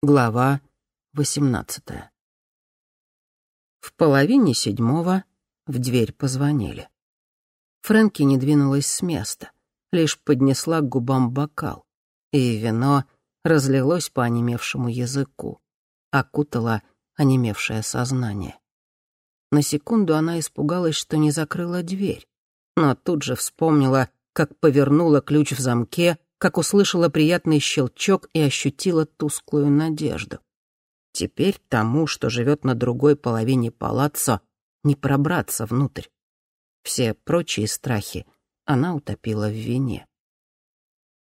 Глава 18 В половине седьмого в дверь позвонили. Фрэнки не двинулась с места, лишь поднесла к губам бокал, и вино разлилось по онемевшему языку, окутало онемевшее сознание. На секунду она испугалась, что не закрыла дверь, но тут же вспомнила, как повернула ключ в замке как услышала приятный щелчок и ощутила тусклую надежду. Теперь тому, что живет на другой половине палаццо, не пробраться внутрь. Все прочие страхи она утопила в вине.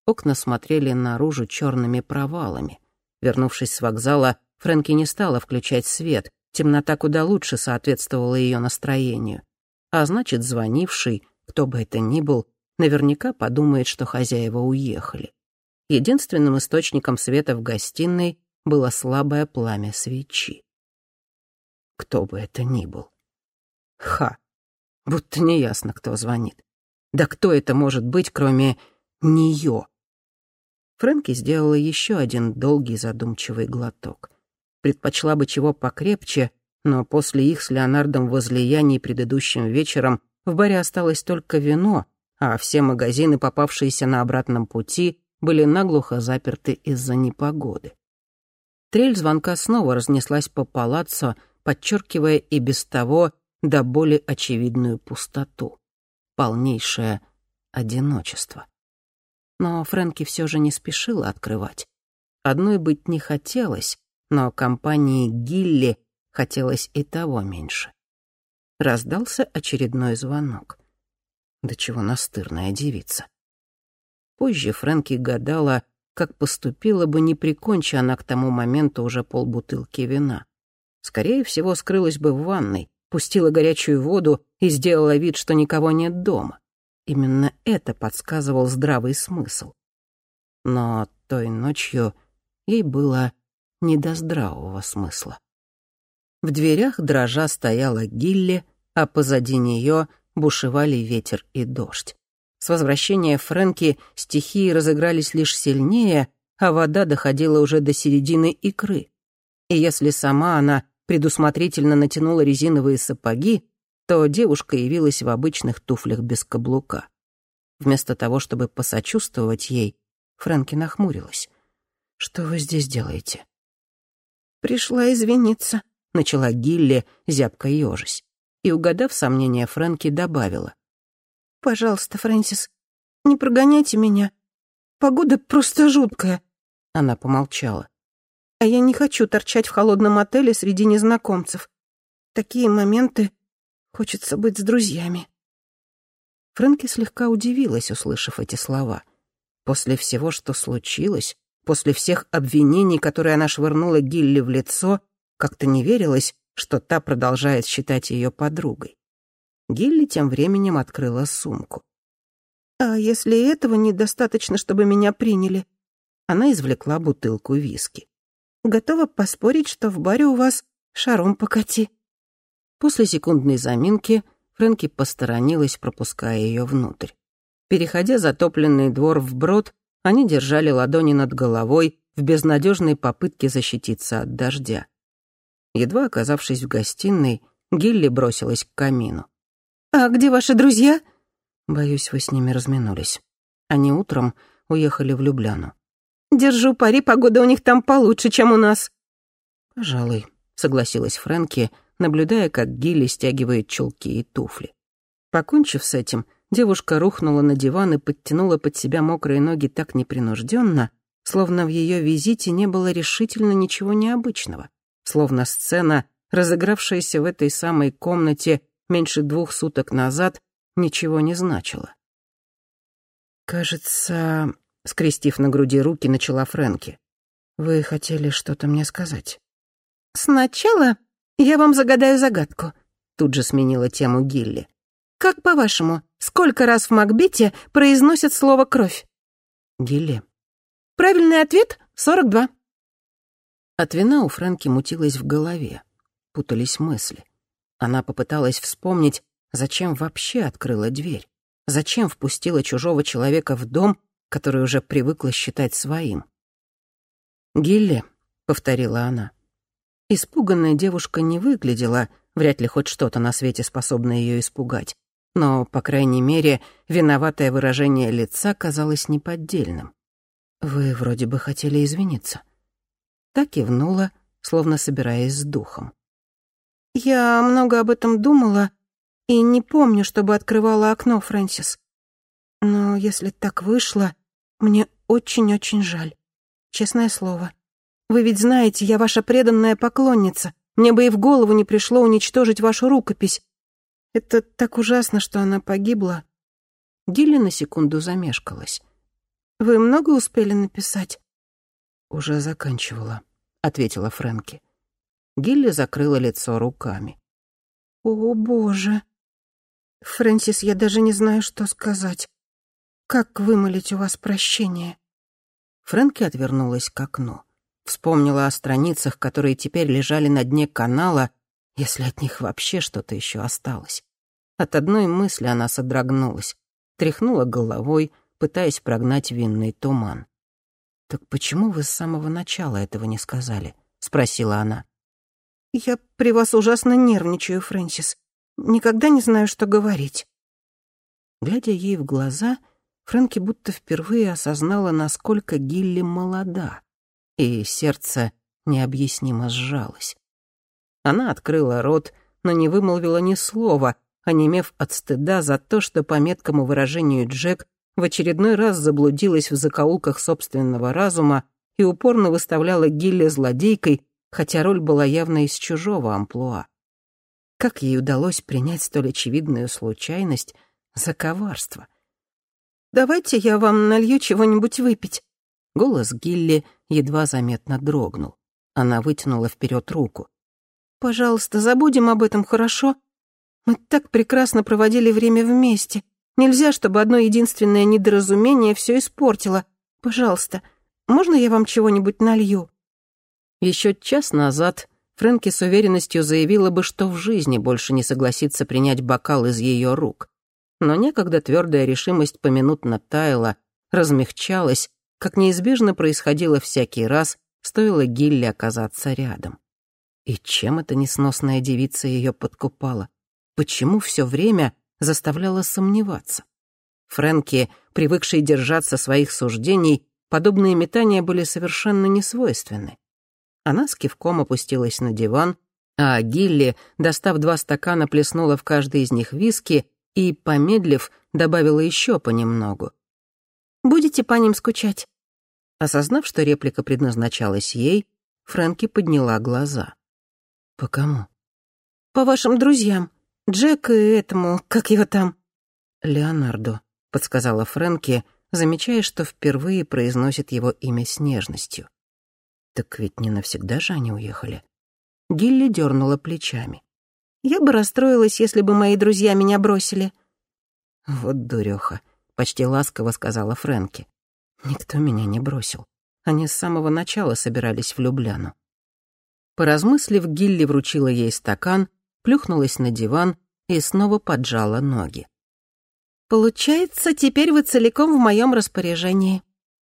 Окна смотрели наружу черными провалами. Вернувшись с вокзала, Фрэнки не стала включать свет, темнота куда лучше соответствовала ее настроению. А значит, звонивший, кто бы это ни был, наверняка подумает, что хозяева уехали. Единственным источником света в гостиной было слабое пламя свечи. Кто бы это ни был. Ха! Будто неясно, кто звонит. Да кто это может быть, кроме неё? Фрэнки сделала еще один долгий задумчивый глоток. Предпочла бы чего покрепче, но после их с Леонардом возлияний предыдущим вечером в баре осталось только вино, а все магазины, попавшиеся на обратном пути, были наглухо заперты из-за непогоды. Трель звонка снова разнеслась по палаццо, подчеркивая и без того до боли очевидную пустоту. Полнейшее одиночество. Но Фрэнки все же не спешила открывать. Одной быть не хотелось, но компании Гилли хотелось и того меньше. Раздался очередной звонок. До чего настырная девица. Позже Фрэнки гадала, как поступила бы, не прикончи она к тому моменту уже полбутылки вина. Скорее всего, скрылась бы в ванной, пустила горячую воду и сделала вид, что никого нет дома. Именно это подсказывал здравый смысл. Но той ночью ей было не до здравого смысла. В дверях дрожа стояла Гилли, а позади нее бушевали ветер и дождь. С возвращения Фрэнки стихии разыгрались лишь сильнее, а вода доходила уже до середины икры. И если сама она предусмотрительно натянула резиновые сапоги, то девушка явилась в обычных туфлях без каблука. Вместо того, чтобы посочувствовать ей, Фрэнки нахмурилась. «Что вы здесь делаете?» «Пришла извиниться», — начала Гилли, зябко ежась и, угадав сомнения Фрэнки, добавила. «Пожалуйста, Фрэнсис, не прогоняйте меня. Погода просто жуткая». Она помолчала. «А я не хочу торчать в холодном отеле среди незнакомцев. Такие моменты хочется быть с друзьями». Фрэнки слегка удивилась, услышав эти слова. После всего, что случилось, после всех обвинений, которые она швырнула Гилли в лицо, как-то не верилось, что та продолжает считать ее подругой. Гилли тем временем открыла сумку. «А если этого недостаточно, чтобы меня приняли?» Она извлекла бутылку виски. «Готова поспорить, что в баре у вас шаром покати». После секундной заминки Фрэнки посторонилась, пропуская ее внутрь. Переходя затопленный двор вброд, они держали ладони над головой в безнадежной попытке защититься от дождя. Едва оказавшись в гостиной, Гилли бросилась к камину. «А где ваши друзья?» «Боюсь, вы с ними разминулись. Они утром уехали в Любляну». «Держу пари, погода у них там получше, чем у нас». «Пожалуй», — согласилась Фрэнки, наблюдая, как Гилли стягивает чулки и туфли. Покончив с этим, девушка рухнула на диван и подтянула под себя мокрые ноги так непринужденно, словно в ее визите не было решительно ничего необычного словно сцена, разыгравшаяся в этой самой комнате меньше двух суток назад, ничего не значила. «Кажется...» — скрестив на груди руки, начала Фрэнки. «Вы хотели что-то мне сказать?» «Сначала я вам загадаю загадку», — тут же сменила тему Гилли. «Как по-вашему, сколько раз в Макбете произносят слово «кровь»?» «Гилли». «Правильный ответ — сорок два». От вина у Фрэнки мутилось в голове. Путались мысли. Она попыталась вспомнить, зачем вообще открыла дверь. Зачем впустила чужого человека в дом, который уже привыкла считать своим. «Гилли, — повторила она. Испуганная девушка не выглядела, вряд ли хоть что-то на свете способно ее испугать. Но, по крайней мере, виноватое выражение лица казалось неподдельным. «Вы вроде бы хотели извиниться». Так кивнула, словно собираясь с духом. «Я много об этом думала и не помню, чтобы открывала окно, Фрэнсис. Но если так вышло, мне очень-очень жаль. Честное слово. Вы ведь знаете, я ваша преданная поклонница. Мне бы и в голову не пришло уничтожить вашу рукопись. Это так ужасно, что она погибла». Гилли на секунду замешкалась. «Вы много успели написать?» «Уже заканчивала», — ответила Фрэнки. Гилли закрыла лицо руками. «О, боже! Фрэнсис, я даже не знаю, что сказать. Как вымолить у вас прощение?» Фрэнки отвернулась к окну. Вспомнила о страницах, которые теперь лежали на дне канала, если от них вообще что-то еще осталось. От одной мысли она содрогнулась, тряхнула головой, пытаясь прогнать винный туман. «Так почему вы с самого начала этого не сказали?» — спросила она. «Я при вас ужасно нервничаю, Фрэнсис. Никогда не знаю, что говорить». Глядя ей в глаза, Фрэнки будто впервые осознала, насколько Гилли молода, и сердце необъяснимо сжалось. Она открыла рот, но не вымолвила ни слова, онемев от стыда за то, что, по меткому выражению Джек, в очередной раз заблудилась в закоулках собственного разума и упорно выставляла Гилли злодейкой, хотя роль была явно из чужого амплуа. Как ей удалось принять столь очевидную случайность за коварство? «Давайте я вам налью чего-нибудь выпить». Голос Гилли едва заметно дрогнул. Она вытянула вперед руку. «Пожалуйста, забудем об этом, хорошо? Мы так прекрасно проводили время вместе. Нельзя, чтобы одно единственное недоразумение все испортило. Пожалуйста, можно я вам чего-нибудь налью?» Еще час назад Фрэнки с уверенностью заявила бы, что в жизни больше не согласится принять бокал из ее рук. Но некогда твердая решимость поминутно таяла, размягчалась, как неизбежно происходило всякий раз, стоило Гилли оказаться рядом. И чем эта несносная девица ее подкупала? Почему все время заставляла сомневаться? Фрэнки, привыкшей держаться своих суждений, подобные метания были совершенно несвойственны. Она с кивком опустилась на диван, а Гилли, достав два стакана, плеснула в каждый из них виски и, помедлив, добавила еще понемногу. «Будете по ним скучать?» Осознав, что реплика предназначалась ей, Фрэнки подняла глаза. «По кому?» «По вашим друзьям. Джек и этому, как его там?» «Леонардо», — подсказала Фрэнки, замечая, что впервые произносит его имя с нежностью. «Так ведь не навсегда же они уехали». Гилли дернула плечами. «Я бы расстроилась, если бы мои друзья меня бросили». «Вот дуреха», — почти ласково сказала Фрэнки. «Никто меня не бросил. Они с самого начала собирались в Любляну. Поразмыслив, Гилли вручила ей стакан, плюхнулась на диван и снова поджала ноги. «Получается, теперь вы целиком в моем распоряжении».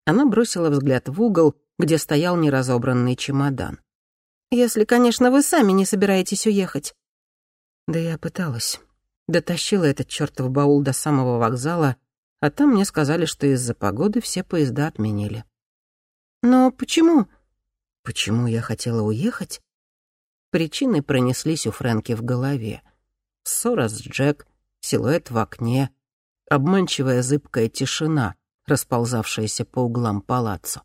Она бросила взгляд в угол, где стоял неразобранный чемодан. «Если, конечно, вы сами не собираетесь уехать». Да я пыталась. Дотащила этот чертов баул до самого вокзала, а там мне сказали, что из-за погоды все поезда отменили. «Но почему?» Почему я хотела уехать? Причины пронеслись у Фрэнки в голове. Ссора с Джек, силуэт в окне, обманчивая зыбкая тишина, расползавшаяся по углам палаццо.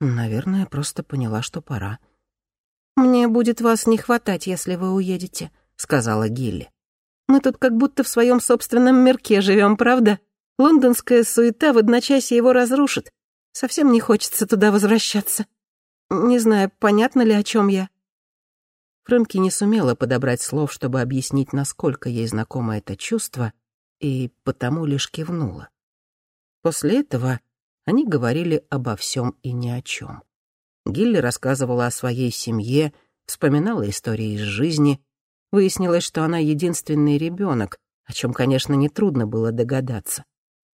Наверное, просто поняла, что пора. «Мне будет вас не хватать, если вы уедете», — сказала Гилли. «Мы тут как будто в своем собственном мирке живем, правда? Лондонская суета в одночасье его разрушит. Совсем не хочется туда возвращаться». Не знаю, понятно ли, о чем я. Фрэнки не сумела подобрать слов, чтобы объяснить, насколько ей знакомо это чувство, и потому лишь кивнула. После этого они говорили обо всем и ни о чем. Гилли рассказывала о своей семье, вспоминала истории из жизни. Выяснилось, что она единственный ребенок, о чем, конечно, нетрудно было догадаться.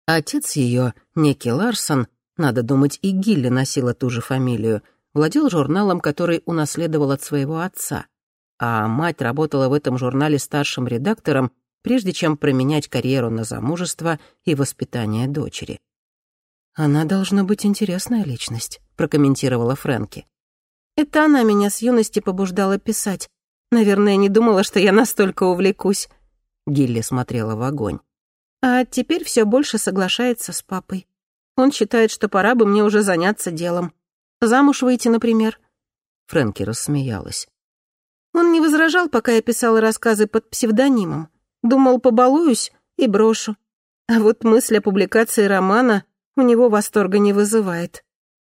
А отец ее, некий Ларсон, надо думать, и Гилли носила ту же фамилию — владел журналом, который унаследовал от своего отца, а мать работала в этом журнале старшим редактором, прежде чем променять карьеру на замужество и воспитание дочери. «Она должна быть интересная личность», — прокомментировала Фрэнки. «Это она меня с юности побуждала писать. Наверное, не думала, что я настолько увлекусь». Гилли смотрела в огонь. «А теперь все больше соглашается с папой. Он считает, что пора бы мне уже заняться делом. Замуж выйти, например». Фрэнки рассмеялась. Он не возражал, пока я писала рассказы под псевдонимом. Думал, побалуюсь и брошу. А вот мысль о публикации романа у него восторга не вызывает.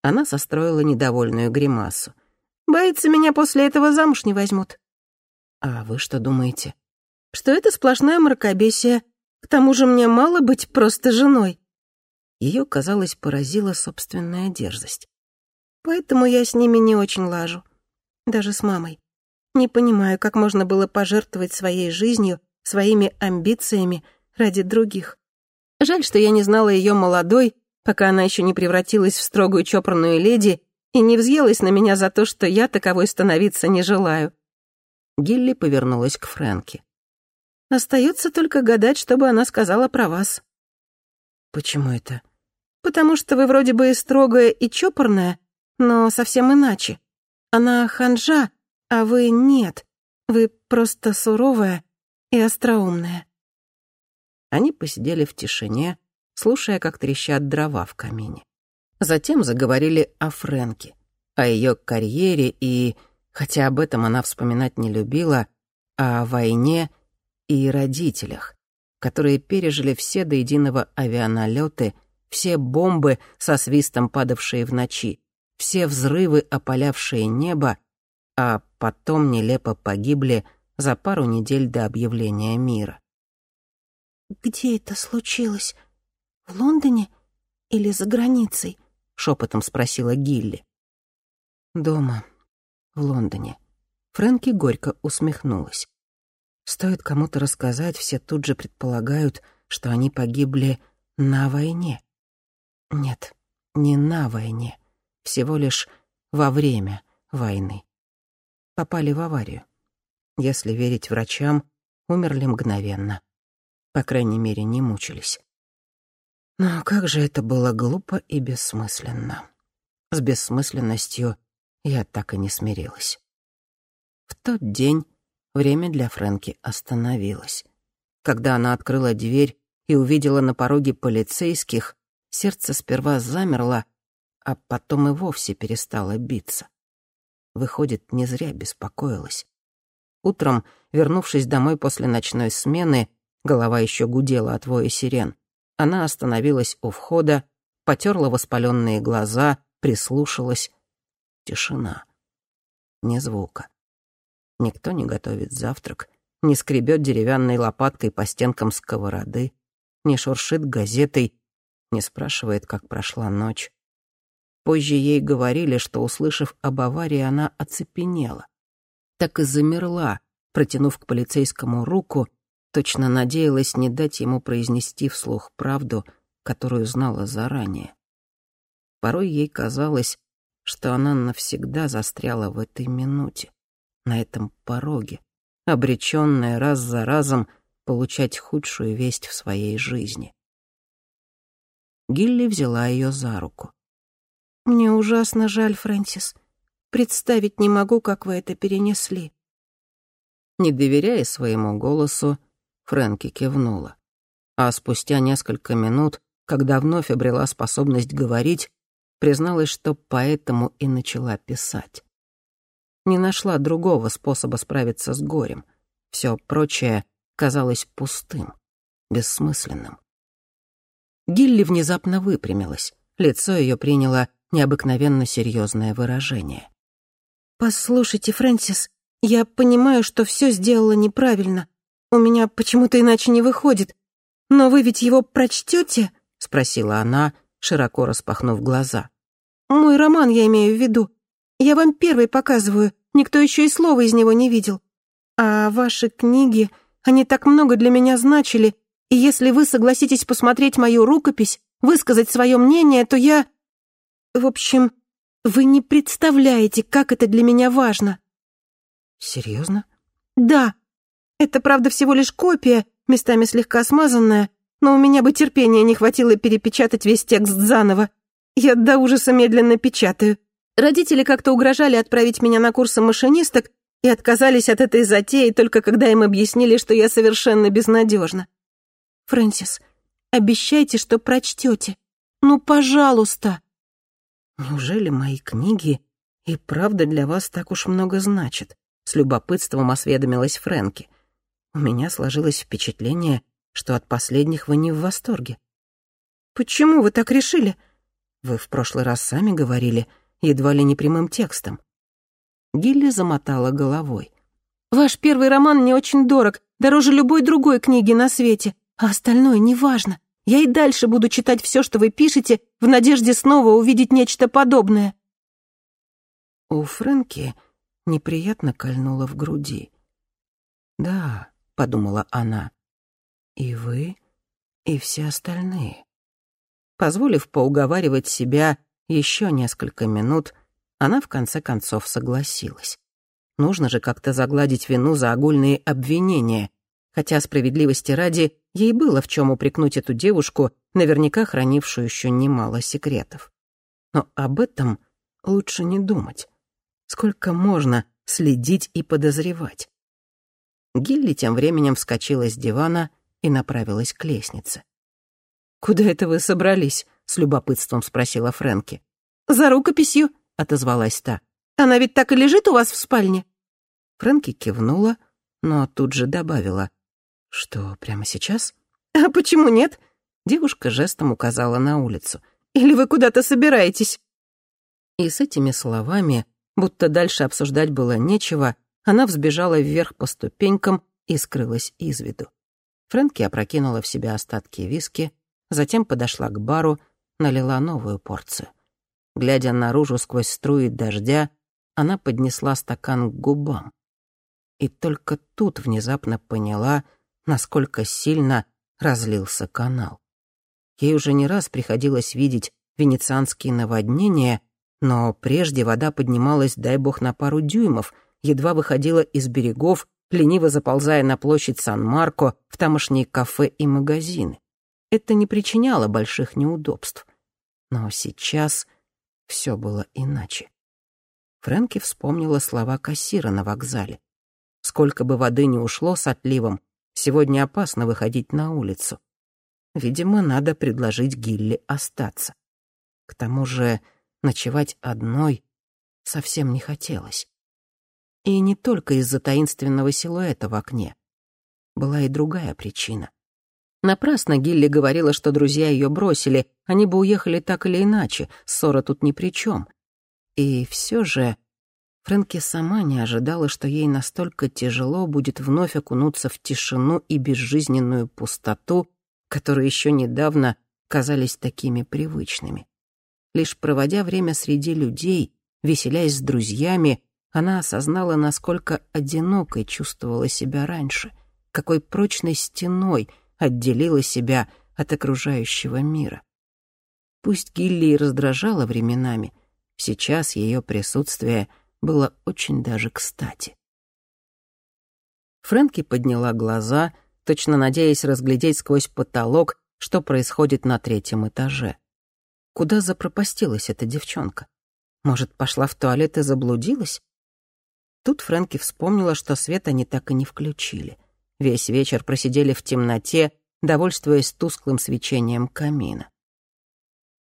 Она состроила недовольную гримасу. Боится, меня после этого замуж не возьмут. А вы что думаете? Что это сплошное мракобесие. К тому же мне мало быть просто женой. Ее, казалось, поразила собственная дерзость. Поэтому я с ними не очень лажу. Даже с мамой. Не понимаю, как можно было пожертвовать своей жизнью, своими амбициями ради других. Жаль, что я не знала ее молодой, пока она еще не превратилась в строгую чопорную леди и не взъелась на меня за то, что я таковой становиться не желаю. Гилли повернулась к Фрэнке. Остается только гадать, что бы она сказала про вас. Почему это? Потому что вы вроде бы и строгая, и чопорная, но совсем иначе. Она ханжа, а вы нет. Вы просто суровая и остроумная. Они посидели в тишине, слушая, как трещат дрова в камине. Затем заговорили о Фрэнке, о ее карьере и, хотя об этом она вспоминать не любила, о войне и родителях, которые пережили все до единого авианалеты, все бомбы со свистом падавшие в ночи, все взрывы, опалявшие небо, а потом нелепо погибли за пару недель до объявления мира. «Где это случилось? В Лондоне или за границей?» — шепотом спросила Гилли. «Дома, в Лондоне». Фрэнки горько усмехнулась. Стоит кому-то рассказать, все тут же предполагают, что они погибли на войне. Нет, не на войне, всего лишь во время войны. Попали в аварию если верить врачам, умерли мгновенно. По крайней мере, не мучились. Но как же это было глупо и бессмысленно. С бессмысленностью я так и не смирилась. В тот день время для Фрэнки остановилось. Когда она открыла дверь и увидела на пороге полицейских, сердце сперва замерло, а потом и вовсе перестало биться. Выходит, не зря беспокоилась. Утром, вернувшись домой после ночной смены, голова еще гудела от воя сирен. Она остановилась у входа, потерла воспаленные глаза, прислушалась. Тишина. Ни звука. Никто не готовит завтрак, не скребет деревянной лопаткой по стенкам сковороды, не шуршит газетой, не спрашивает, как прошла ночь. Позже ей говорили, что, услышав об аварии, она оцепенела так и замерла, протянув к полицейскому руку, точно надеялась не дать ему произнести вслух правду, которую знала заранее. Порой ей казалось, что она навсегда застряла в этой минуте, на этом пороге, обречённая раз за разом получать худшую весть в своей жизни. Гилли взяла её за руку. «Мне ужасно жаль, Фрэнсис. Представить не могу, как вы это перенесли». Не доверяя своему голосу, Фрэнки кивнула. А спустя несколько минут, когда вновь обрела способность говорить, призналась, что поэтому и начала писать. Не нашла другого способа справиться с горем. Все прочее казалось пустым, бессмысленным. Гилли внезапно выпрямилась. Лицо ее приняло необыкновенно серьезное выражение. «Послушайте, Фрэнсис, я понимаю, что все сделала неправильно. У меня почему-то иначе не выходит. Но вы ведь его прочтете? спросила она, широко распахнув глаза. «Мой роман я имею в виду. Я вам первый показываю, никто еще и слова из него не видел. А ваши книги, они так много для меня значили, и если вы согласитесь посмотреть мою рукопись, высказать свое мнение, то я... В общем, Вы не представляете, как это для меня важно. Серьезно? Да. Это, правда, всего лишь копия, местами слегка смазанная, но у меня бы терпения не хватило перепечатать весь текст заново. Я до ужаса медленно печатаю. Родители как-то угрожали отправить меня на курсы машинисток и отказались от этой затеи только когда им объяснили, что я совершенно безнадежна. Фрэнсис, обещайте, что прочтете. Ну, пожалуйста. Неужели мои книги и правда для вас так уж много значат? С любопытством осведомилась Фрэнки. У меня сложилось впечатление, что от последних вы не в восторге. Почему вы так решили? Вы в прошлый раз сами говорили, едва ли не прямым текстом. Гилли замотала головой. «Ваш первый роман мне очень дорог, дороже любой другой книги на свете, а остальное неважно. Я и дальше буду читать все, что вы пишете, в надежде снова увидеть нечто подобное». У Фрэнки неприятно кольнуло в груди. «Да», — подумала она, — «и вы, и все остальные». Позволив поуговаривать себя еще несколько минут, она в конце концов согласилась. Нужно же как-то загладить вину за огульные обвинения, хотя справедливости ради ей было в чем упрекнуть эту девушку, наверняка хранившую еще немало секретов. Но об этом лучше не думать. Сколько можно следить и подозревать? Гилли тем временем вскочила с дивана и направилась к лестнице. «Куда это вы собрались?» — с любопытством спросила Фрэнки. «За рукописью», — отозвалась та. «Она ведь так и лежит у вас в спальне?» Фрэнки кивнула, но тут же добавила. «Что, прямо сейчас?» «А почему нет?» Девушка жестом указала на улицу. «Или вы куда-то собираетесь?» И с этими словами, будто дальше обсуждать было нечего, она взбежала вверх по ступенькам и скрылась из виду. Фрэнки опрокинула в себя остатки виски, затем подошла к бару, налила новую порцию. Глядя наружу сквозь струи дождя, она поднесла стакан к губам. И только тут внезапно поняла, насколько сильно разлился канал. Ей уже не раз приходилось видеть венецианские наводнения, но прежде вода поднималась, дай бог, на пару дюймов, едва выходила из берегов, лениво заползая на площадь Сан-Марко в тамошние кафе и магазины. Это не причиняло больших неудобств. Но сейчас все было иначе. Фрэнки вспомнила слова кассира на вокзале. Сколько бы воды ни ушло с отливом, сегодня опасно выходить на улицу. Видимо, надо предложить Гилли остаться. К тому же ночевать одной совсем не хотелось. И не только из-за таинственного силуэта в окне. Была и другая причина. Напрасно Гилли говорила, что друзья ее бросили, они бы уехали так или иначе, ссора тут ни при чем. И все же Фрэнки сама не ожидала, что ей настолько тяжело будет вновь окунуться в тишину и безжизненную пустоту, которые еще недавно казались такими привычными. Лишь проводя время среди людей, веселясь с друзьями, она осознала, насколько одинокой чувствовала себя раньше, какой прочной стеной — отделила себя от окружающего мира. Пусть Гилли и раздражала временами, сейчас ее присутствие было очень даже кстати. Фрэнки подняла глаза, точно надеясь разглядеть сквозь потолок, что происходит на третьем этаже. Куда запропастилась эта девчонка? Может, пошла в туалет и заблудилась? Тут Фрэнки вспомнила, что свет они так и не включили. Весь вечер просидели в темноте, довольствуясь тусклым свечением камина.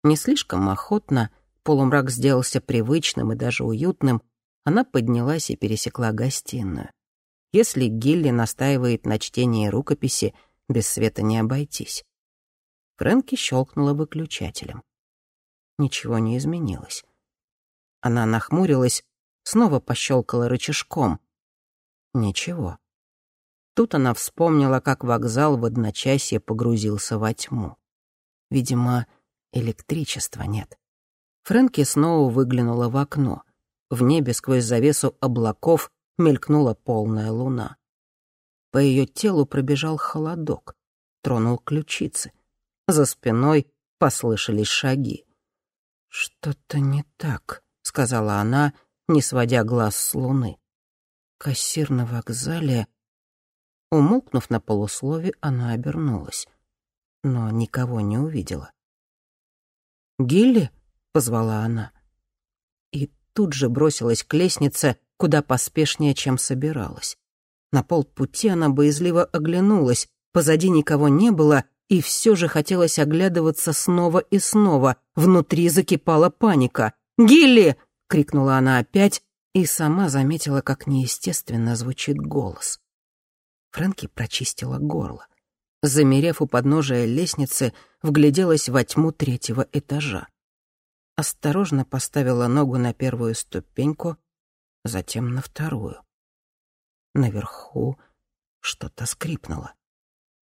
Не слишком охотно, полумрак сделался привычным и даже уютным, она поднялась и пересекла гостиную. Если Гилли настаивает на чтении рукописи, без света не обойтись. Фрэнки щелкнула выключателем. Ничего не изменилось. Она нахмурилась, снова пощелкала рычажком. Ничего. Тут она вспомнила, как вокзал в одночасье погрузился во тьму. Видимо, электричества нет. Фрэнки снова выглянула в окно. В небе сквозь завесу облаков мелькнула полная луна. По ее телу пробежал холодок, тронул ключицы. За спиной послышались шаги. «Что-то не так», — сказала она, не сводя глаз с луны. «Кассир на вокзале...» Умолкнув на полуслове, она обернулась, но никого не увидела. «Гилли?» — позвала она. И тут же бросилась к лестнице, куда поспешнее, чем собиралась. На полпути она боязливо оглянулась, позади никого не было, и все же хотелось оглядываться снова и снова. Внутри закипала паника. «Гилли!» — крикнула она опять, и сама заметила, как неестественно звучит голос. Фрэнки прочистила горло. Замерев у подножия лестницы, вгляделась во тьму третьего этажа. Осторожно поставила ногу на первую ступеньку, затем на вторую. Наверху что-то скрипнуло.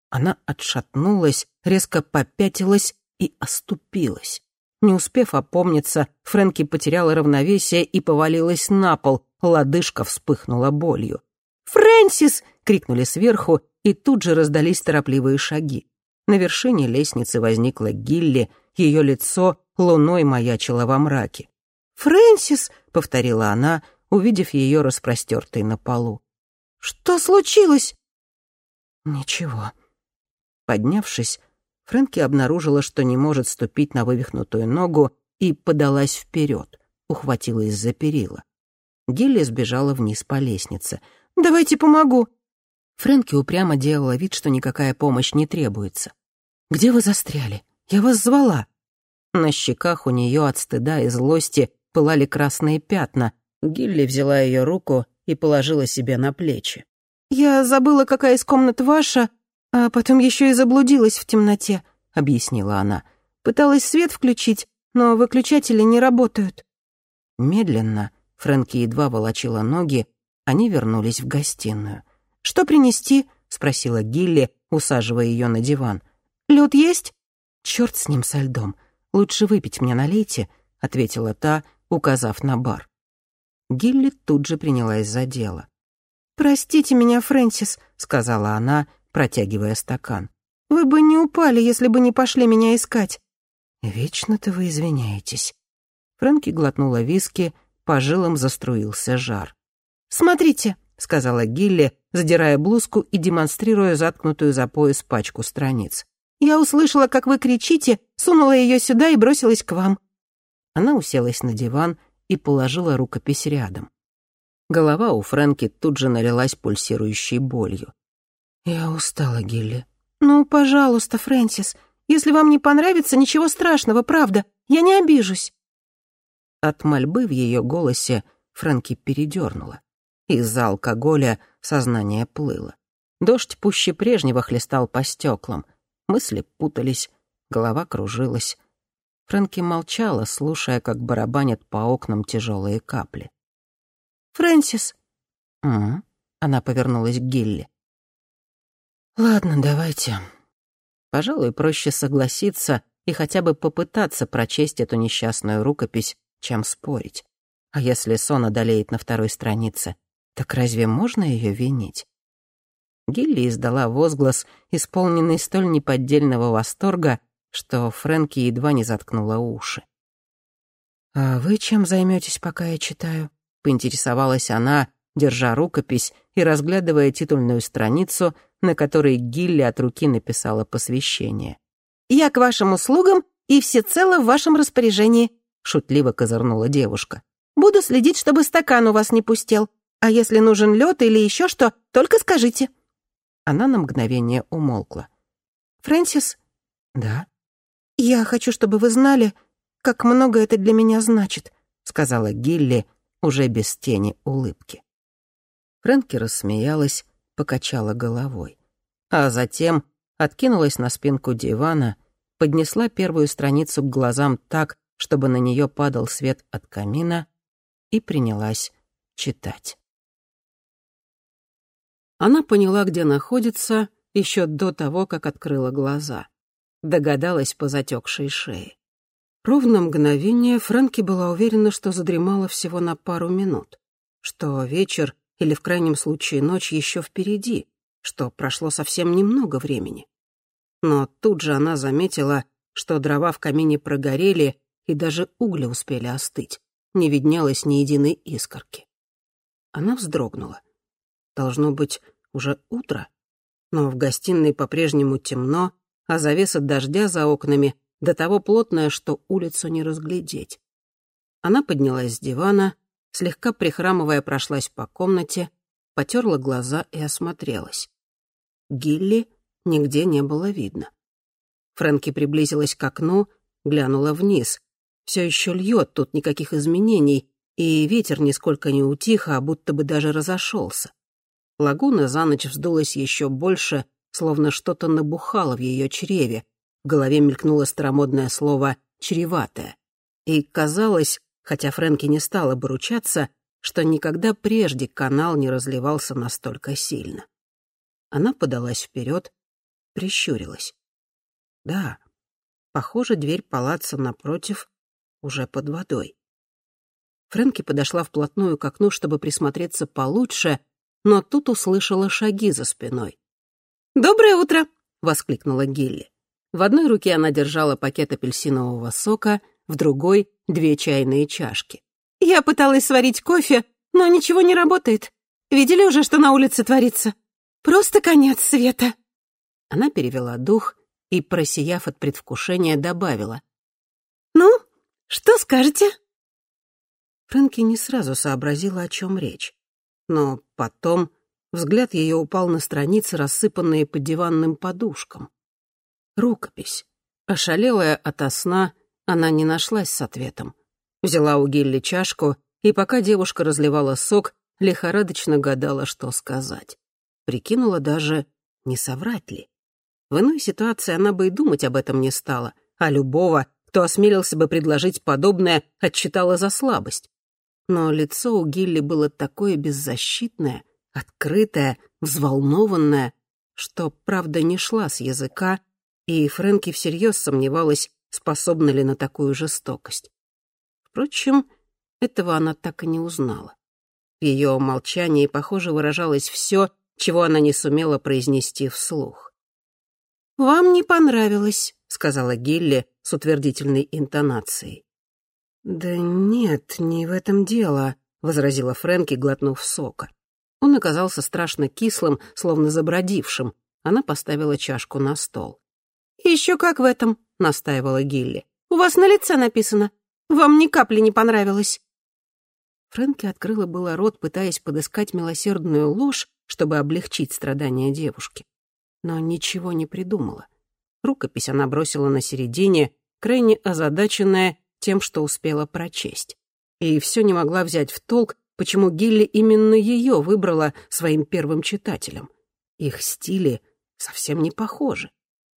Она отшатнулась, резко попятилась и оступилась. Не успев опомниться, Фрэнки потеряла равновесие и повалилась на пол. Лодыжка вспыхнула болью. «Фрэнсис!» — крикнули сверху, и тут же раздались торопливые шаги. На вершине лестницы возникла Гилли, ее лицо луной маячило во мраке. «Фрэнсис!» — повторила она, увидев ее распростертой на полу. «Что случилось?» «Ничего». Поднявшись, Фрэнки обнаружила, что не может ступить на вывихнутую ногу, и подалась вперед, ухватилась за перила. Гилли сбежала вниз по лестнице. «Давайте помогу!» Фрэнки упрямо делала вид, что никакая помощь не требуется. «Где вы застряли? Я вас звала!» На щеках у нее от стыда и злости пылали красные пятна. Гилли взяла ее руку и положила себе на плечи. «Я забыла, какая из комнат ваша, а потом еще и заблудилась в темноте», — объяснила она. «Пыталась свет включить, но выключатели не работают». Медленно, Фрэнки едва волочила ноги, они вернулись в гостиную. «Что принести?» — спросила Гилли, усаживая ее на диван. «Лед есть?» «Черт с ним со льдом. Лучше выпить мне налейте», — ответила та, указав на бар. Гилли тут же принялась за дело. «Простите меня, Фрэнсис», — сказала она, протягивая стакан. «Вы бы не упали, если бы не пошли меня искать». «Вечно-то вы извиняетесь». Фрэнки глотнула виски, по жилам заструился жар. «Смотрите», — сказала Гилли, задирая блузку и демонстрируя заткнутую за пояс пачку страниц. «Я услышала, как вы кричите, сунула ее сюда и бросилась к вам». Она уселась на диван и положила рукопись рядом. Голова у Фрэнки тут же налилась пульсирующей болью. «Я устала, Гилли». «Ну, пожалуйста, Фрэнсис, если вам не понравится, ничего страшного, правда, я не обижусь». От мольбы в ее голосе Фрэнки передернула. Из-за алкоголя сознание плыло. Дождь пуще прежнего хлестал по стеклам. Мысли путались, голова кружилась. Фрэнки молчала, слушая, как барабанят по окнам тяжелые капли. «Фрэнсис!» «Угу», — она повернулась к Гилли. «Ладно, давайте». Пожалуй, проще согласиться и хотя бы попытаться прочесть эту несчастную рукопись, чем спорить. А если сон одолеет на второй странице, так разве можно ее винить? Гилли издала возглас, исполненный столь неподдельного восторга, что Фрэнки едва не заткнула уши. «А вы чем займетесь, пока я читаю?» — поинтересовалась она, держа рукопись и разглядывая титульную страницу, на которой Гилли от руки написала посвящение. «Я к вашим услугам и всецело в вашем распоряжении», — шутливо козырнула девушка. «Буду следить, чтобы стакан у вас не пустел. А если нужен лед или еще что, только скажите». Она на мгновение умолкла. «Фрэнсис?» «Да?» «Я хочу, чтобы вы знали, как много это для меня значит», — сказала Гилли уже без тени улыбки. Фрэнки рассмеялась, покачала головой. А затем откинулась на спинку дивана, поднесла первую страницу к глазам так, чтобы на нее падал свет от камина, и принялась читать. Она поняла, где находится, еще до того, как открыла глаза. Догадалась по затекшей шее. Ровно мгновение Фрэнки была уверена, что задремала всего на пару минут, что вечер или, в крайнем случае, ночь еще впереди, что прошло совсем немного времени. Но тут же она заметила, что дрова в камине прогорели и даже угли успели остыть. не виднелось ни единой искорки. Она вздрогнула. Должно быть, уже утро, но в гостиной по-прежнему темно, а завеса дождя за окнами до того плотная, что улицу не разглядеть. Она поднялась с дивана, слегка прихрамывая прошлась по комнате, потерла глаза и осмотрелась. Гилли нигде не было видно. Фрэнки приблизилась к окну, глянула вниз. Все еще льет, тут никаких изменений, и ветер нисколько не утих, а будто бы даже разошелся. Лагуна за ночь вздулась еще больше, словно что-то набухало в ее чреве. В голове мелькнуло старомодное слово «чреватое». И казалось, хотя Фрэнки не стала бы ручаться, что никогда прежде канал не разливался настолько сильно. Она подалась вперед, прищурилась. Да, похоже, дверь палаца напротив уже под водой. Фрэнки подошла вплотную к окну, чтобы присмотреться получше, но тут услышала шаги за спиной. «Доброе утро!» — воскликнула Гилли. В одной руке она держала пакет апельсинового сока, в другой — две чайные чашки. «Я пыталась сварить кофе, но ничего не работает. Видели уже, что на улице творится? Просто конец света!» Она перевела дух и, просияв от предвкушения, добавила. «Ну, что скажете?» Фрэнки не сразу сообразила, о чем речь. Но потом взгляд ее упал на страницы, рассыпанные по диванным подушкам. Рукопись. Ошалелая ото сна, она не нашлась с ответом. Взяла у Гилли чашку, и пока девушка разливала сок, лихорадочно гадала, что сказать. Прикинула даже, не соврать ли. В иной ситуации она бы и думать об этом не стала, а любого, кто осмелился бы предложить подобное, отчитала за слабость. Но лицо у Гилли было такое беззащитное, открытое, взволнованное, что правда не шла с языка, и Фрэнки всерьез сомневалась, способна ли на такую жестокость. Впрочем, этого она так и не узнала. В ее молчании, похоже, выражалось все, чего она не сумела произнести вслух. «Вам не понравилось», — сказала Гилли с утвердительной интонацией. «Да нет, не в этом дело», — возразила Фрэнки, глотнув сока. Он оказался страшно кислым, словно забродившим. Она поставила чашку на стол. «Еще как в этом», — настаивала Гилли. «У вас на лице написано. Вам ни капли не понравилось». Фрэнки открыла было рот, пытаясь подыскать милосердную ложь, чтобы облегчить страдания девушки но ничего не придумала. Рукопись она бросила на середине, крайне озадаченная тем, что успела прочесть. И все не могла взять в толк, почему Гилли именно ее выбрала своим первым читателем. Их стили совсем не похожи.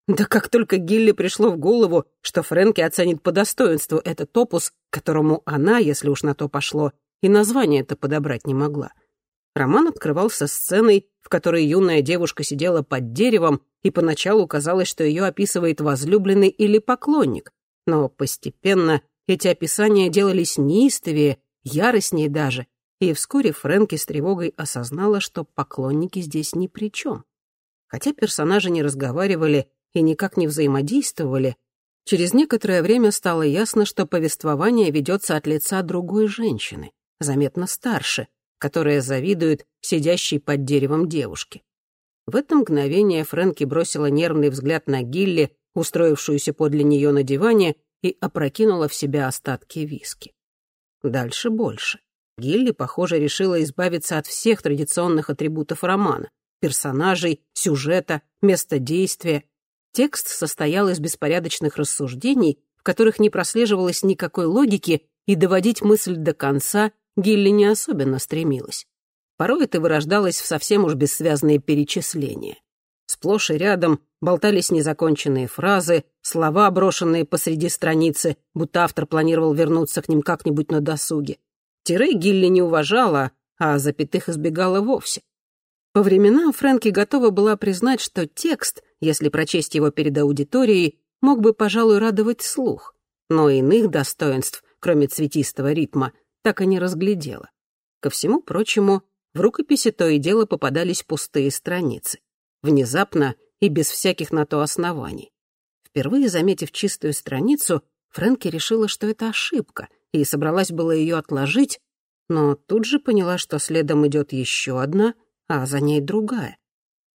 Да как только Гилли пришло в голову, что Фрэнки оценит по достоинству этот опус, которому она, если уж на то пошло, и название это подобрать не могла — Роман открывался сценой, в которой юная девушка сидела под деревом, и поначалу казалось, что ее описывает возлюбленный или поклонник. Но постепенно эти описания делались неистовее, яростнее даже, и вскоре Фрэнки с тревогой осознала, что поклонники здесь ни при чем. Хотя персонажи не разговаривали и никак не взаимодействовали, через некоторое время стало ясно, что повествование ведется от лица другой женщины, заметно старше, которая завидует сидящей под деревом девушке. В это мгновение Фрэнки бросила нервный взгляд на Гилли, устроившуюся подле нее на диване, и опрокинула в себя остатки виски. Дальше больше. Гилли, похоже, решила избавиться от всех традиционных атрибутов романа — персонажей, сюжета, места действия. Текст состоял из беспорядочных рассуждений, в которых не прослеживалось никакой логики, и доводить мысль до конца Гилли не особенно стремилась. Порой это вырождалось в совсем уж бессвязные перечисления. Сплошь и рядом болтались незаконченные фразы, слова, брошенные посреди страницы, будто автор планировал вернуться к ним как-нибудь на досуге. Тире Гилли не уважала, а запятых избегала вовсе. По временам Фрэнки готова была признать, что текст, если прочесть его перед аудиторией, мог бы, пожалуй, радовать слух. Но иных достоинств, кроме цветистого ритма, так и не разглядела. Ко всему прочему, в рукописи то и дело попадались пустые страницы. Внезапно и без всяких на то оснований. Впервые заметив чистую страницу, Фрэнки решила, что это ошибка, и собралась было ее отложить, но тут же поняла, что следом идет еще одна, а за ней другая.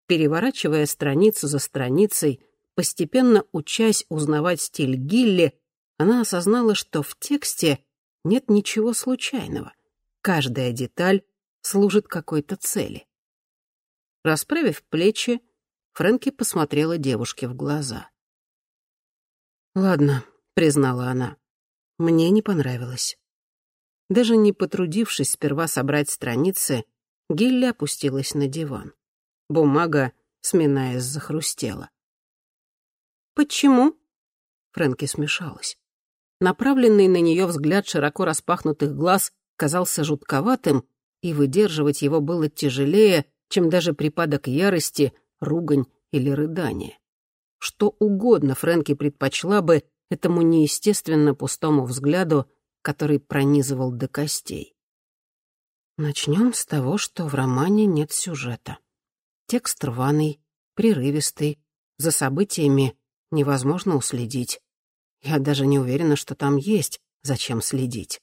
Переворачивая страницу за страницей, постепенно учась узнавать стиль Гилли, она осознала, что в тексте нет ничего случайного. Каждая деталь служит какой-то цели. Расправив плечи, Фрэнки посмотрела девушке в глаза. «Ладно», — признала она, — «мне не понравилось». Даже не потрудившись сперва собрать страницы, Гилли опустилась на диван. Бумага, сминаясь, захрустела. «Почему?» Фрэнки смешалась. Направленный на нее взгляд широко распахнутых глаз казался жутковатым, и выдерживать его было тяжелее, чем даже припадок ярости, ругань или рыдание. Что угодно Фрэнки предпочла бы этому неестественно пустому взгляду, который пронизывал до костей. Начнем с того, что в романе нет сюжета. Текст рваный, прерывистый, за событиями невозможно уследить. Я даже не уверена, что там есть зачем следить.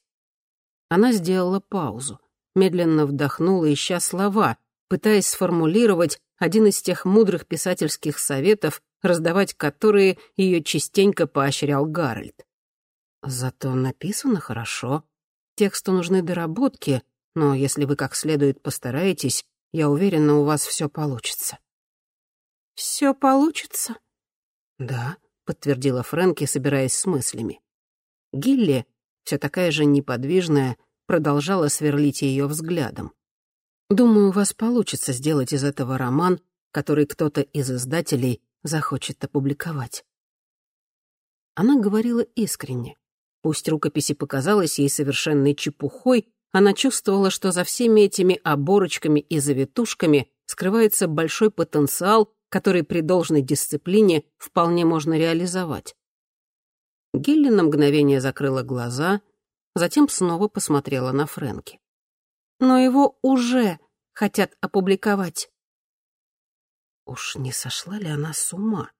Она сделала паузу, медленно вдохнула, ища слова, пытаясь сформулировать один из тех мудрых писательских советов, раздавать которые ее частенько поощрял Гарольд. Зато написано хорошо. Тексту нужны доработки, но если вы как следует постараетесь, я уверена, у вас все получится. Все получится? Да, подтвердила Фрэнки, собираясь с мыслями. Гилли, все такая же неподвижная, продолжала сверлить ее взглядом. Думаю, у вас получится сделать из этого роман, который кто-то из издателей захочет опубликовать. Она говорила искренне. Пусть рукописи показалась ей совершенной чепухой, она чувствовала, что за всеми этими оборочками и завитушками скрывается большой потенциал, который при должной дисциплине вполне можно реализовать. Гилли на мгновение закрыла глаза, затем снова посмотрела на Фрэнки но его уже хотят опубликовать. Уж не сошла ли она с ума?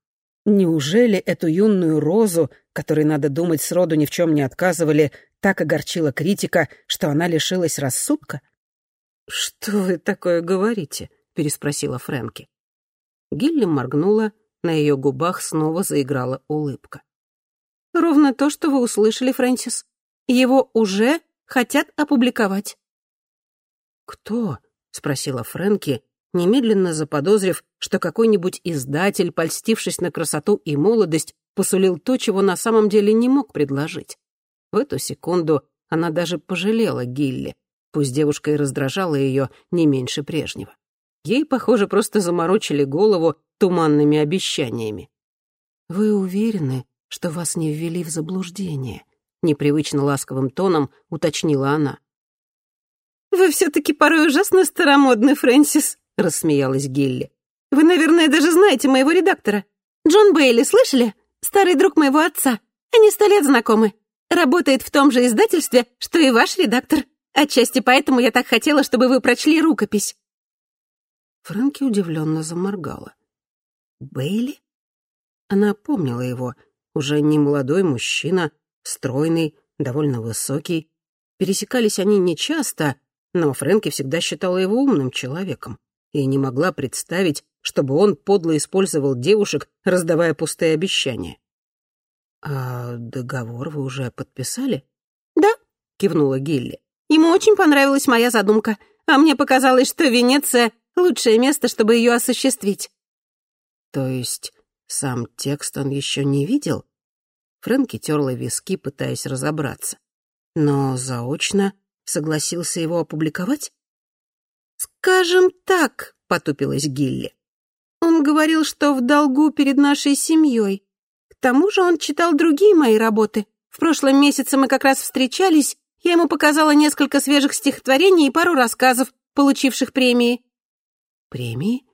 Неужели эту юную розу, которой, надо думать, сроду ни в чем не отказывали, так огорчила критика, что она лишилась рассудка? «Что вы такое говорите?» — переспросила Фрэнки. Гилли моргнула, на ее губах снова заиграла улыбка. «Ровно то, что вы услышали, Фрэнсис. Его уже хотят опубликовать». «Кто?» — спросила Фрэнки, немедленно заподозрив, что какой-нибудь издатель, польстившись на красоту и молодость, посулил то, чего на самом деле не мог предложить. В эту секунду она даже пожалела Гилли, пусть девушка и раздражала ее не меньше прежнего. Ей, похоже, просто заморочили голову туманными обещаниями. «Вы уверены, что вас не ввели в заблуждение?» Непривычно ласковым тоном уточнила она. «Вы все-таки порой ужасно старомодны, Фрэнсис», — рассмеялась Гилли. «Вы, наверное, даже знаете моего редактора. Джон Бейли, слышали? Старый друг моего отца. Они сто лет знакомы. Работает в том же издательстве, что и ваш редактор. Отчасти поэтому я так хотела, чтобы вы прочли рукопись». Фрэнки удивленно заморгала. «Бейли?» Она помнила его. Уже не молодой мужчина, стройный, довольно высокий. Пересекались они нечасто, но Фрэнки всегда считала его умным человеком и не могла представить, чтобы он подло использовал девушек, раздавая пустые обещания. «А договор вы уже подписали?» «Да», — кивнула Гилли. «Ему очень понравилась моя задумка, а мне показалось, что Венеция — лучшее место, чтобы ее осуществить». «То есть сам текст он еще не видел?» Фрэнки терла виски, пытаясь разобраться. Но заочно согласился его опубликовать? «Скажем так», — потупилась Гилли. «Он говорил, что в долгу перед нашей семьей. К тому же он читал другие мои работы. В прошлом месяце мы как раз встречались, я ему показала несколько свежих стихотворений и пару рассказов, получивших премии». «Премии?»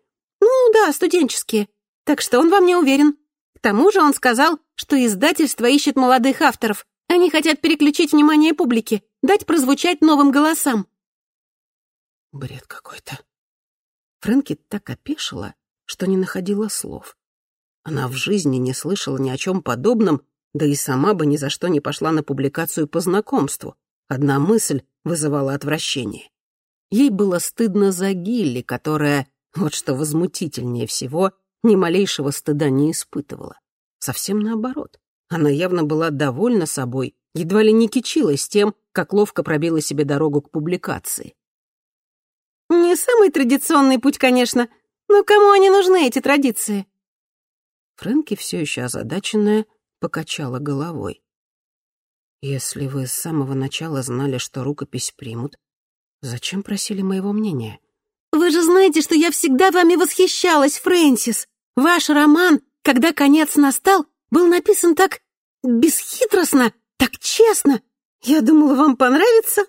«Ну да, студенческие. Так что он во мне уверен. К тому же он сказал, что издательство ищет молодых авторов. Они хотят переключить внимание публики дать прозвучать новым голосам. Бред какой-то. Фрэнки так опешила, что не находила слов. Она в жизни не слышала ни о чем подобном да и сама бы ни за что не пошла на публикацию по знакомству. Одна мысль вызывала отвращение. Ей было стыдно за Гилли, которая, вот что возмутительнее всего, ни малейшего стыда не испытывала. Совсем наоборот. Она явно была довольна собой, едва ли не кичилась тем, как ловко пробила себе дорогу к публикации. «Не самый традиционный путь, конечно, но кому они нужны, эти традиции?» Фрэнки, все еще озадаченная, покачала головой. «Если вы с самого начала знали, что рукопись примут, зачем просили моего мнения?» «Вы же знаете, что я всегда вами восхищалась, Фрэнсис. Ваш роман, когда конец настал, был написан так бесхитростно, так честно. Я думала, вам понравится».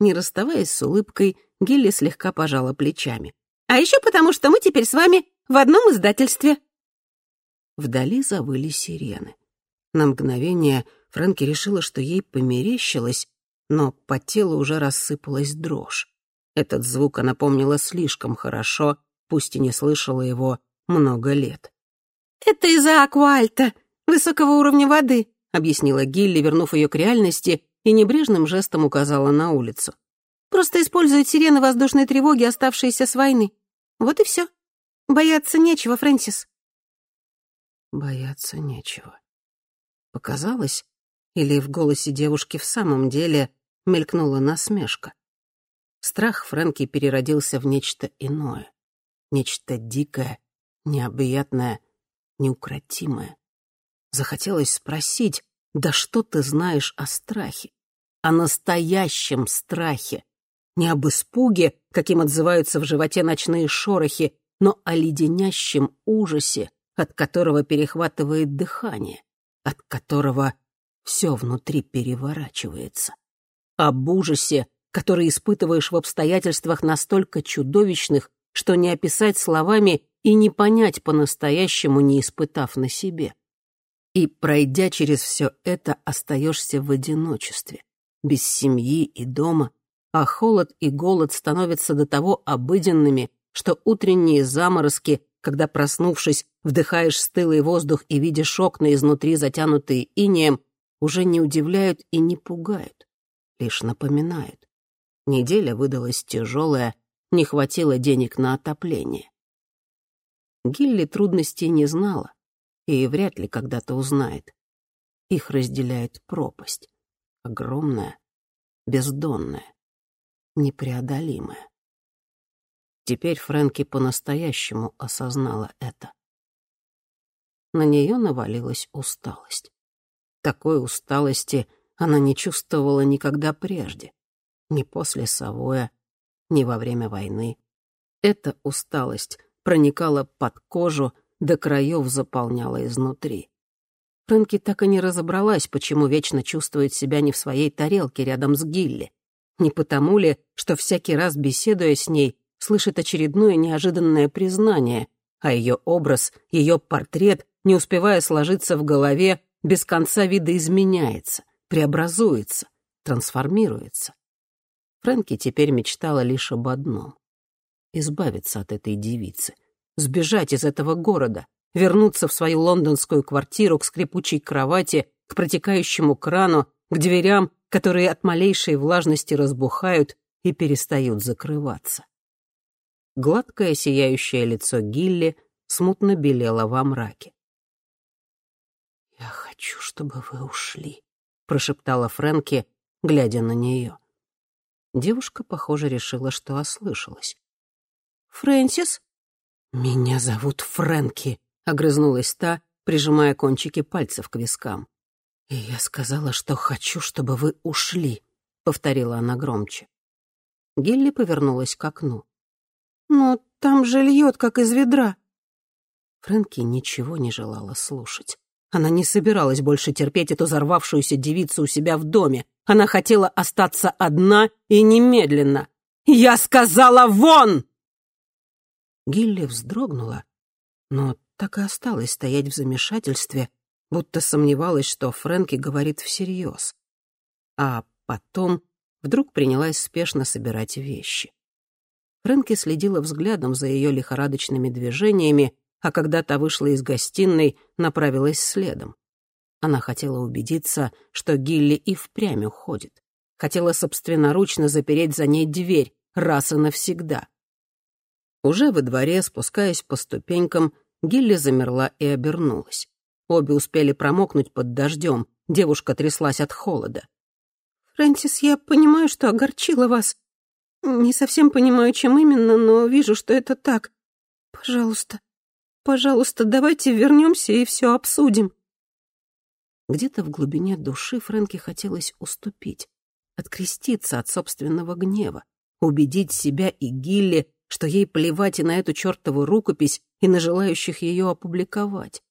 Не расставаясь с улыбкой, Гилли слегка пожала плечами. «А еще потому, что мы теперь с вами в одном издательстве». Вдали завыли сирены. На мгновение Фрэнки решила, что ей померещилось, но по телу уже рассыпалась дрожь. Этот звук она помнила слишком хорошо, пусть и не слышала его много лет. «Это из-за аквальта, высокого уровня воды», — объяснила Гилли, вернув ее к реальности, и небрежным жестом указала на улицу. «Просто используют сирены воздушной тревоги, оставшиеся с войны. Вот и все. Бояться нечего, Фрэнсис». Бояться нечего. Показалось, или в голосе девушки в самом деле мелькнула насмешка. Страх Фрэнки переродился в нечто иное, нечто дикое, необъятное, неукротимое. Захотелось спросить, да что ты знаешь о страхе? О настоящем страхе. Не об испуге, каким отзываются в животе ночные шорохи, но о леденящем ужасе, от которого перехватывает дыхание от которого все внутри переворачивается. Об ужасе, который испытываешь в обстоятельствах настолько чудовищных, что не описать словами и не понять по-настоящему, не испытав на себе. И, пройдя через все это, остаешься в одиночестве, без семьи и дома, а холод и голод становятся до того обыденными, что утренние заморозки когда, проснувшись, вдыхаешь стылый воздух и видишь окна изнутри, затянутые инеем, уже не удивляют и не пугают, лишь напоминают. Неделя выдалась тяжелая, не хватило денег на отопление. Гилли трудностей не знала и вряд ли когда-то узнает. Их разделяет пропасть, огромная, бездонная, непреодолимая. Теперь Фрэнки по-настоящему осознала это. На нее навалилась усталость. Такой усталости она не чувствовала никогда прежде. Ни после Савоя, ни во время войны. Эта усталость проникала под кожу, до краев заполняла изнутри. Фрэнки так и не разобралась, почему вечно чувствует себя не в своей тарелке рядом с Гилли. Не потому ли, что всякий раз, беседуя с ней, слышит очередное неожиданное признание, а ее образ, ее портрет, не успевая сложиться в голове, без конца видоизменяется, преобразуется, трансформируется. Фрэнки теперь мечтала лишь об одном — избавиться от этой девицы, сбежать из этого города, вернуться в свою лондонскую квартиру к скрипучей кровати, к протекающему крану, к дверям, которые от малейшей влажности разбухают и перестают закрываться. Гладкое сияющее лицо Гилли смутно белело во мраке. «Я хочу, чтобы вы ушли», — прошептала Фрэнки, глядя на нее. Девушка, похоже, решила, что ослышалась. «Фрэнсис?» «Меня зовут Фрэнки», — огрызнулась та, прижимая кончики пальцев к вискам. «И я сказала, что хочу, чтобы вы ушли», — повторила она громче. Гилли повернулась к окну. «Но там же льет, как из ведра». Фрэнки ничего не желала слушать. Она не собиралась больше терпеть эту взорвавшуюся девицу у себя в доме. Она хотела остаться одна и немедленно. «Я сказала вон!» Гилли вздрогнула, но так и осталась стоять в замешательстве, будто сомневалась, что Фрэнки говорит всерьез. А потом вдруг принялась спешно собирать вещи. Фрэнки следила взглядом за ее лихорадочными движениями, а когда та вышла из гостиной, направилась следом. Она хотела убедиться, что Гилли и впрямь уходит. Хотела собственноручно запереть за ней дверь раз и навсегда. Уже во дворе, спускаясь по ступенькам, Гилли замерла и обернулась. Обе успели промокнуть под дождем, девушка тряслась от холода. «Фрэнсис, я понимаю, что огорчила вас. Не совсем понимаю, чем именно, но вижу, что это так. Пожалуйста, пожалуйста, давайте вернемся и все обсудим». Где-то в глубине души Фрэнке хотелось уступить, откреститься от собственного гнева, убедить себя и Гилли, что ей плевать и на эту чертову рукопись, и на желающих ее опубликовать.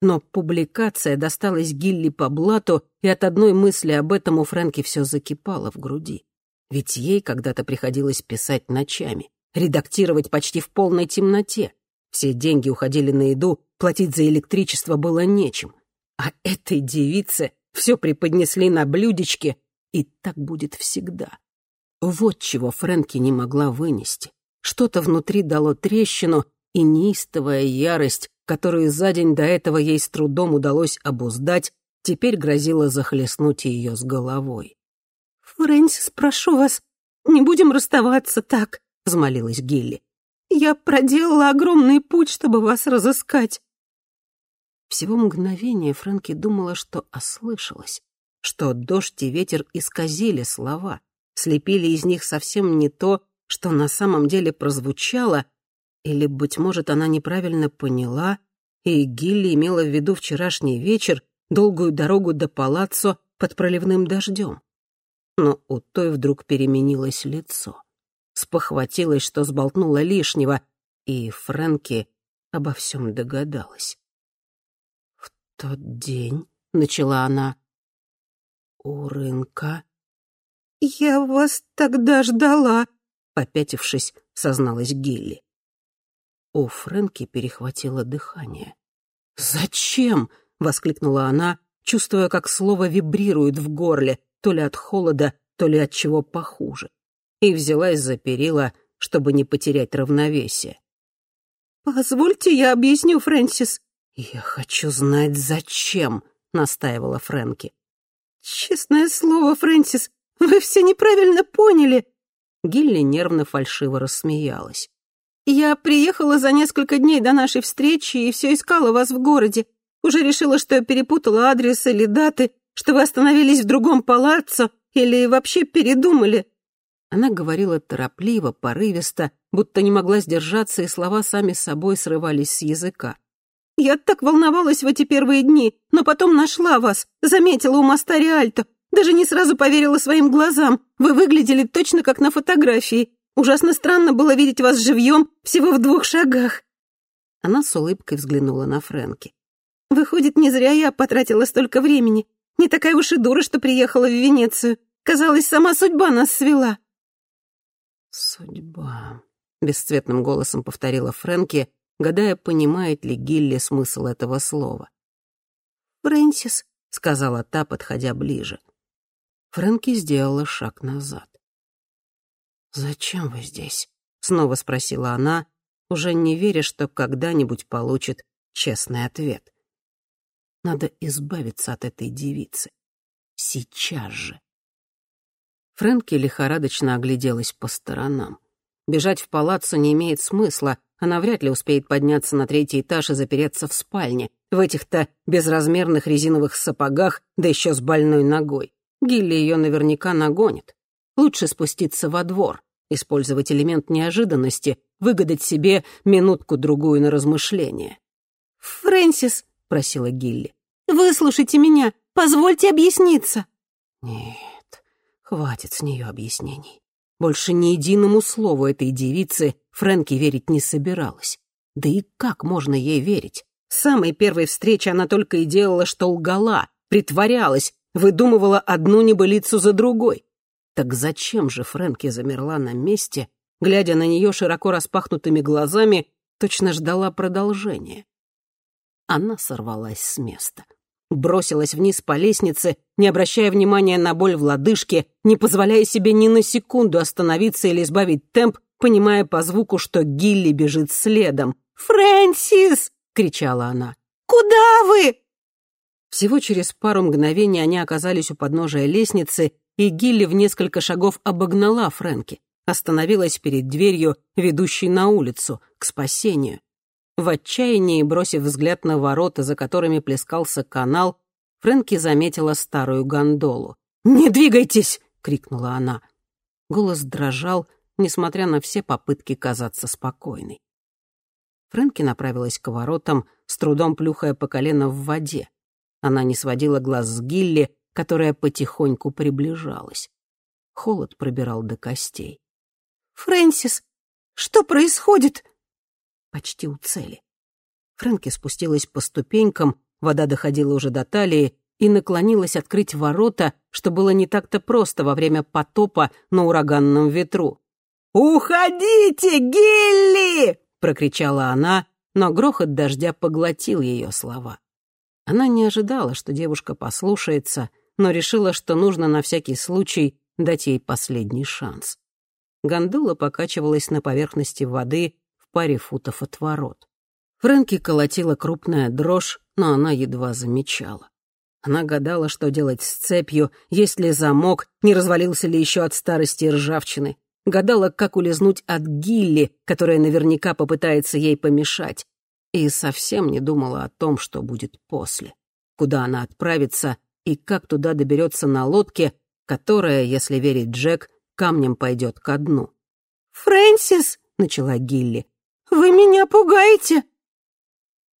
Но публикация досталась Гилли по блату, и от одной мысли об этом у Фрэнки все закипало в груди. Ведь ей когда-то приходилось писать ночами, редактировать почти в полной темноте. Все деньги уходили на еду, платить за электричество было нечем. А этой девице все преподнесли на блюдечке, и так будет всегда. Вот чего Фрэнки не могла вынести. Что-то внутри дало трещину, и неистовая ярость, которую за день до этого ей с трудом удалось обуздать, теперь грозила захлестнуть ее с головой. «Фрэнсис, прошу вас, не будем расставаться так», — взмолилась Гилли. «Я проделала огромный путь, чтобы вас разыскать». Всего мгновение Фрэнки думала, что ослышалась, что дождь и ветер исказили слова, слепили из них совсем не то, что на самом деле прозвучало, или, быть может, она неправильно поняла, и Гилли имела в виду вчерашний вечер, долгую дорогу до палаццо под проливным дождем но у той вдруг переменилось лицо. Спохватилась, что сболтнула лишнего, и Фрэнки обо всем догадалась. «В тот день», — начала она, — «у рынка...» «Я вас тогда ждала», — попятившись, созналась Гилли. У Фрэнки перехватило дыхание. «Зачем?» — воскликнула она, чувствуя, как слово вибрирует в горле, то ли от холода, то ли от чего похуже, и взялась за перила, чтобы не потерять равновесие. «Позвольте я объясню, Фрэнсис». «Я хочу знать, зачем», — настаивала Фрэнки. «Честное слово, Фрэнсис, вы все неправильно поняли». Гилли нервно-фальшиво рассмеялась. «Я приехала за несколько дней до нашей встречи и все искала вас в городе. Уже решила, что я перепутала адрес или даты, что вы остановились в другом палаццо или вообще передумали?» Она говорила торопливо, порывисто, будто не могла сдержаться, и слова сами собой срывались с языка. «Я так волновалась в эти первые дни, но потом нашла вас, заметила у моста Риальто. Даже не сразу поверила своим глазам. Вы выглядели точно как на фотографии. Ужасно странно было видеть вас живьем всего в двух шагах». Она с улыбкой взглянула на Фрэнки. «Выходит, не зря я потратила столько времени. Не такая уж и дура, что приехала в Венецию. Казалось, сама судьба нас свела». «Судьба», — бесцветным голосом повторила Фрэнки, гадая, понимает ли Гилли смысл этого слова. «Фрэнсис», — сказала та, подходя ближе. Фрэнки сделала шаг назад. «Зачем вы здесь?» — снова спросила она, уже не веря, что когда-нибудь получит честный ответ. Надо избавиться от этой девицы. Сейчас же. Фрэнки лихорадочно огляделась по сторонам. Бежать в палаццо не имеет смысла, она вряд ли успеет подняться на третий этаж и запереться в спальне, в этих-то безразмерных резиновых сапогах, да еще с больной ногой. Гилли ее наверняка нагонит. Лучше спуститься во двор, использовать элемент неожиданности, выгадать себе минутку-другую на размышление. «Фрэнсис», — просила Гилли. «Выслушайте меня, позвольте объясниться». Нет, хватит с нее объяснений. Больше ни единому слову этой девицы Фрэнки верить не собиралась. Да и как можно ей верить? С самой первой встречи она только и делала, что лгала, притворялась, выдумывала одну небылицу за другой. Так зачем же Фрэнки замерла на месте, глядя на нее широко распахнутыми глазами, точно ждала продолжения? Она сорвалась с места. Бросилась вниз по лестнице, не обращая внимания на боль в лодыжке, не позволяя себе ни на секунду остановиться или избавить темп, понимая по звуку, что Гилли бежит следом. «Фрэнсис!» — кричала она. «Куда вы?» Всего через пару мгновений они оказались у подножия лестницы, и Гилли в несколько шагов обогнала Фрэнки, остановилась перед дверью, ведущей на улицу, к спасению. В отчаянии, бросив взгляд на ворота, за которыми плескался канал, Фрэнки заметила старую гондолу. «Не двигайтесь!» — крикнула она. Голос дрожал, несмотря на все попытки казаться спокойной. Фрэнки направилась к воротам, с трудом плюхая по колено в воде. Она не сводила глаз с Гилли, которая потихоньку приближалась. Холод пробирал до костей. «Фрэнсис, что происходит?» Почти у цели. Фрэнки спустилась по ступенькам, вода доходила уже до талии, и наклонилась открыть ворота, что было не так-то просто во время потопа на ураганном ветру. «Уходите, Гилли!» — прокричала она, но грохот дождя поглотил ее слова. Она не ожидала, что девушка послушается, но решила, что нужно на всякий случай дать ей последний шанс. Гондола покачивалась на поверхности воды в паре футов от ворот. Фрэнки колотила крупная дрожь, но она едва замечала. Она гадала, что делать с цепью, есть ли замок, не развалился ли еще от старости и ржавчины. Гадала, как улизнуть от Гилли, которая наверняка попытается ей помешать и совсем не думала о том, что будет после, куда она отправится и как туда доберется на лодке, которая, если верить Джек, камнем пойдет ко дну. «Фрэнсис!» — начала Гилли. «Вы меня пугаете!»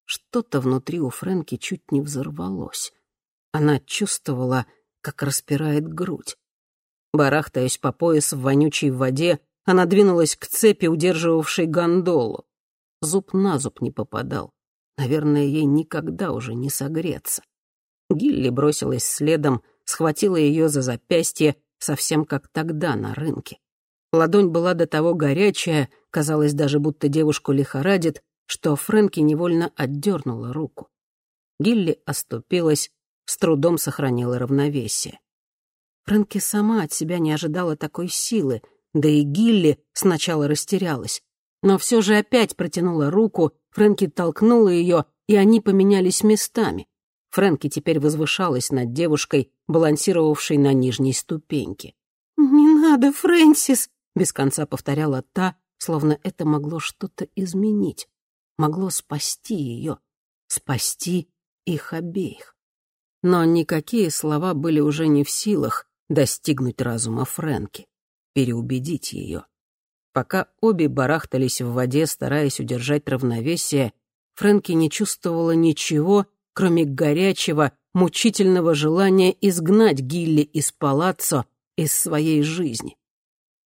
Что-то внутри у Фрэнки чуть не взорвалось. Она чувствовала, как распирает грудь. Барахтаясь по пояс в вонючей воде, она двинулась к цепи, удерживавшей гондолу зуб на зуб не попадал. Наверное, ей никогда уже не согреться. Гилли бросилась следом, схватила ее за запястье, совсем как тогда на рынке. Ладонь была до того горячая, казалось даже, будто девушку лихорадит, что Фрэнки невольно отдернула руку. Гилли оступилась, с трудом сохранила равновесие. Фрэнки сама от себя не ожидала такой силы, да и Гилли сначала растерялась но все же опять протянула руку, Фрэнки толкнула ее, и они поменялись местами. Фрэнки теперь возвышалась над девушкой, балансировавшей на нижней ступеньке. «Не надо, Фрэнсис!» — без конца повторяла та, словно это могло что-то изменить, могло спасти ее, спасти их обеих. Но никакие слова были уже не в силах достигнуть разума Фрэнки, переубедить ее. Пока обе барахтались в воде, стараясь удержать равновесие, Фрэнки не чувствовала ничего, кроме горячего, мучительного желания изгнать Гилли из палаццо, из своей жизни.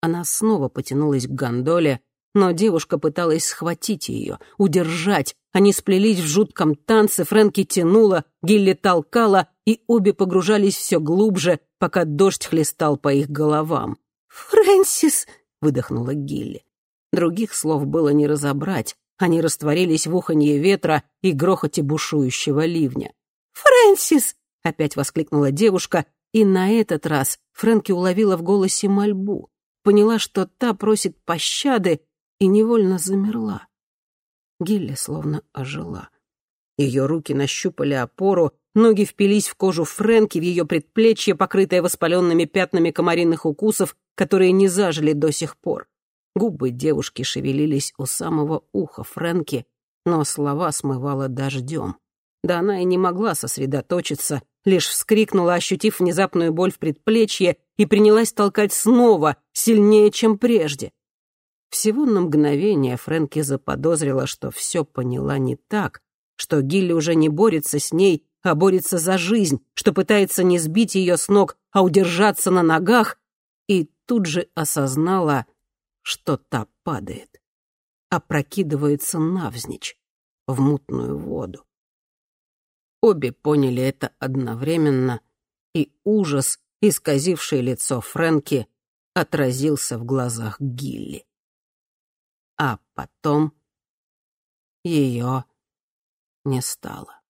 Она снова потянулась к гондоле, но девушка пыталась схватить ее, удержать. Они сплелись в жутком танце, Фрэнки тянула, Гилли толкала, и обе погружались все глубже, пока дождь хлестал по их головам. «Фрэнсис!» Выдохнула Гилли. Других слов было не разобрать. Они растворились в уханье ветра и грохоте бушующего ливня. «Фрэнсис!» — опять воскликнула девушка, и на этот раз Фрэнки уловила в голосе мольбу, поняла, что та просит пощады, и невольно замерла. Гилли словно ожила. Ее руки нащупали опору, ноги впились в кожу Фрэнки, в ее предплечье, покрытое воспаленными пятнами комариных укусов, которые не зажили до сих пор. Губы девушки шевелились у самого уха Фрэнки, но слова смывало дождем. Да она и не могла сосредоточиться, лишь вскрикнула, ощутив внезапную боль в предплечье, и принялась толкать снова, сильнее, чем прежде. Всего на мгновение Фрэнки заподозрила, что все поняла не так, что Гилли уже не борется с ней, а борется за жизнь, что пытается не сбить ее с ног, а удержаться на ногах, и тут же осознала, что та падает, опрокидывается навзничь в мутную воду. Обе поняли это одновременно, и ужас, исказивший лицо Фрэнки, отразился в глазах Гилли. А потом ее не стало.